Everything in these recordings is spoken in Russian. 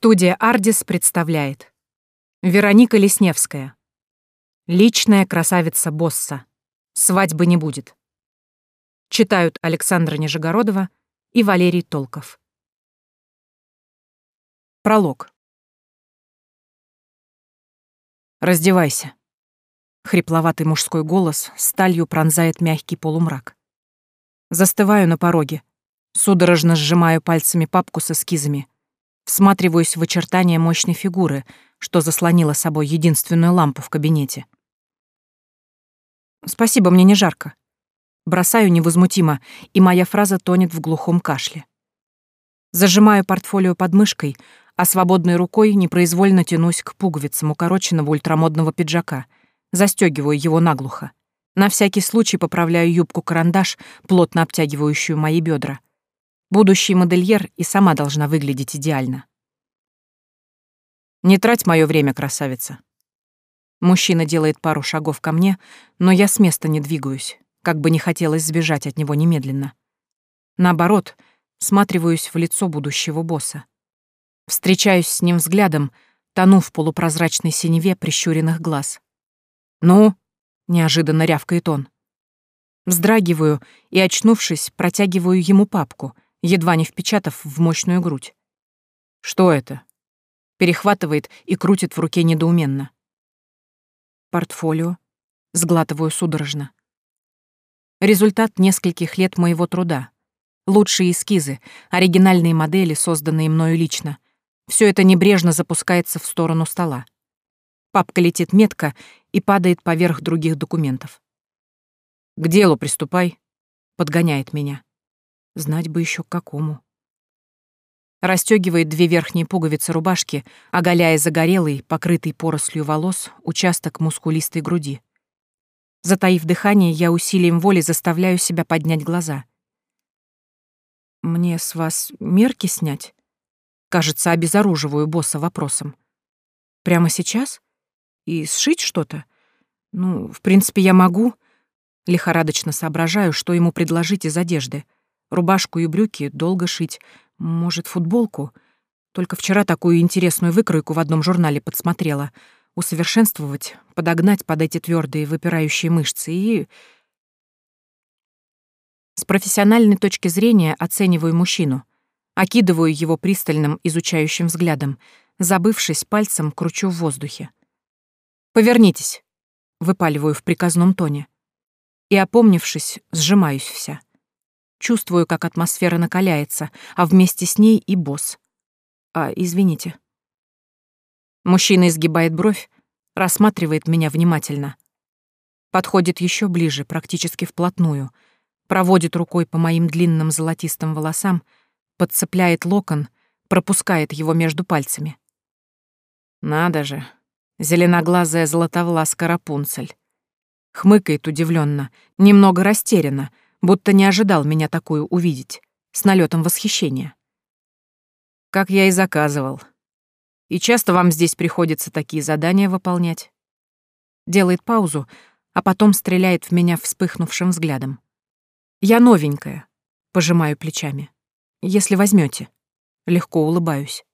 Студия «Ардис» представляет Вероника Лесневская Личная красавица босса. Свадьбы не будет. Читают Александра Нижегородова и Валерий Толков. Пролог. «Раздевайся». Хрипловатый мужской голос сталью пронзает мягкий полумрак. Застываю на пороге, судорожно сжимаю пальцами папку с эскизами — всматриваюсь в очертания мощной фигуры, что заслонила собой единственную лампу в кабинете. «Спасибо, мне не жарко». Бросаю невозмутимо, и моя фраза тонет в глухом кашле. Зажимаю портфолио под мышкой, а свободной рукой непроизвольно тянусь к пуговицам укороченного ультрамодного пиджака, застегиваю его наглухо. На всякий случай поправляю юбку-карандаш, плотно обтягивающую мои бедра. Будущий модельер и сама должна выглядеть идеально. «Не трать мое время, красавица». Мужчина делает пару шагов ко мне, но я с места не двигаюсь, как бы не хотелось сбежать от него немедленно. Наоборот, сматриваюсь в лицо будущего босса. Встречаюсь с ним взглядом, тону в полупрозрачной синеве прищуренных глаз. «Ну?» — неожиданно рявкает он. Вздрагиваю и, очнувшись, протягиваю ему папку — едва не впечатав в мощную грудь. «Что это?» Перехватывает и крутит в руке недоуменно. «Портфолио», сглатываю судорожно. Результат нескольких лет моего труда. Лучшие эскизы, оригинальные модели, созданные мною лично. Все это небрежно запускается в сторону стола. Папка летит метко и падает поверх других документов. «К делу приступай», — подгоняет меня. Знать бы еще к какому. Растёгивает две верхние пуговицы рубашки, оголяя загорелый, покрытый порослью волос, участок мускулистой груди. Затаив дыхание, я усилием воли заставляю себя поднять глаза. «Мне с вас мерки снять?» Кажется, обезоруживаю босса вопросом. «Прямо сейчас? И сшить что-то? Ну, в принципе, я могу...» Лихорадочно соображаю, что ему предложить из одежды — Рубашку и брюки долго шить. Может, футболку? Только вчера такую интересную выкройку в одном журнале подсмотрела. Усовершенствовать, подогнать под эти твердые выпирающие мышцы и... С профессиональной точки зрения оцениваю мужчину. Окидываю его пристальным, изучающим взглядом. Забывшись, пальцем кручу в воздухе. «Повернитесь», — выпаливаю в приказном тоне. И, опомнившись, сжимаюсь вся. Чувствую, как атмосфера накаляется, а вместе с ней и босс. А, извините. Мужчина изгибает бровь, рассматривает меня внимательно. Подходит еще ближе, практически вплотную, проводит рукой по моим длинным золотистым волосам, подцепляет локон, пропускает его между пальцами. Надо же, зеленоглазая золотовласка Рапунцель. Хмыкает удивленно, немного растерянно, будто не ожидал меня такую увидеть, с налетом восхищения. Как я и заказывал. И часто вам здесь приходится такие задания выполнять? Делает паузу, а потом стреляет в меня вспыхнувшим взглядом. Я новенькая, пожимаю плечами. Если возьмете, легко улыбаюсь.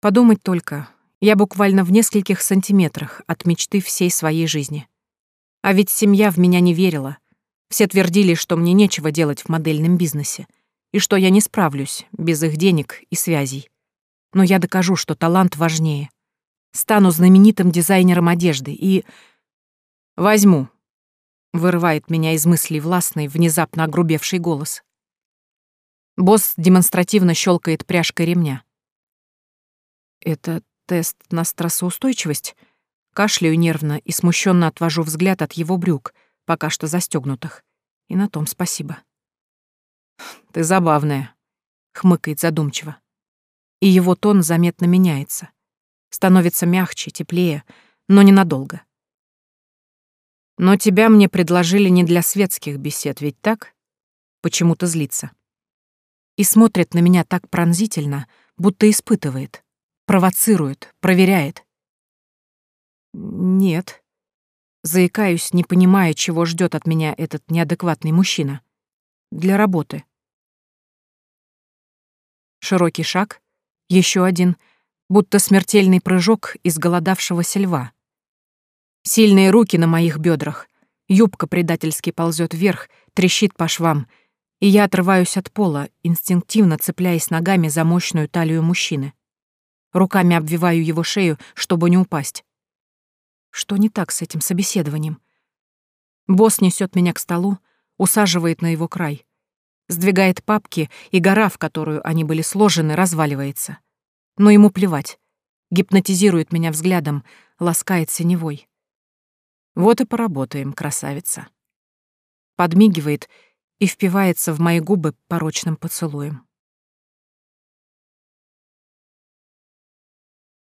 Подумать только, я буквально в нескольких сантиметрах от мечты всей своей жизни. А ведь семья в меня не верила — все твердили, что мне нечего делать в модельном бизнесе, и что я не справлюсь без их денег и связей. Но я докажу, что талант важнее. Стану знаменитым дизайнером одежды и... Возьму. Вырывает меня из мыслей властный, внезапно огрубевший голос. Босс демонстративно щелкает пряжкой ремня. Это тест на стрессоустойчивость? Кашляю нервно и смущенно отвожу взгляд от его брюк — пока что застегнутых. И на том спасибо. «Ты забавная», — хмыкает задумчиво. И его тон заметно меняется. Становится мягче, теплее, но ненадолго. «Но тебя мне предложили не для светских бесед, ведь так?» Почему-то злится. И смотрит на меня так пронзительно, будто испытывает, провоцирует, проверяет. «Нет», Заикаюсь, не понимая, чего ждет от меня этот неадекватный мужчина. Для работы. Широкий шаг, Еще один, будто смертельный прыжок из голодавшегося льва. Сильные руки на моих бедрах, юбка предательски ползет вверх, трещит по швам, и я отрываюсь от пола, инстинктивно цепляясь ногами за мощную талию мужчины. Руками обвиваю его шею, чтобы не упасть. Что не так с этим собеседованием? Босс несет меня к столу, усаживает на его край. Сдвигает папки, и гора, в которую они были сложены, разваливается. Но ему плевать. Гипнотизирует меня взглядом, ласкает синевой. Вот и поработаем, красавица. Подмигивает и впивается в мои губы порочным поцелуем.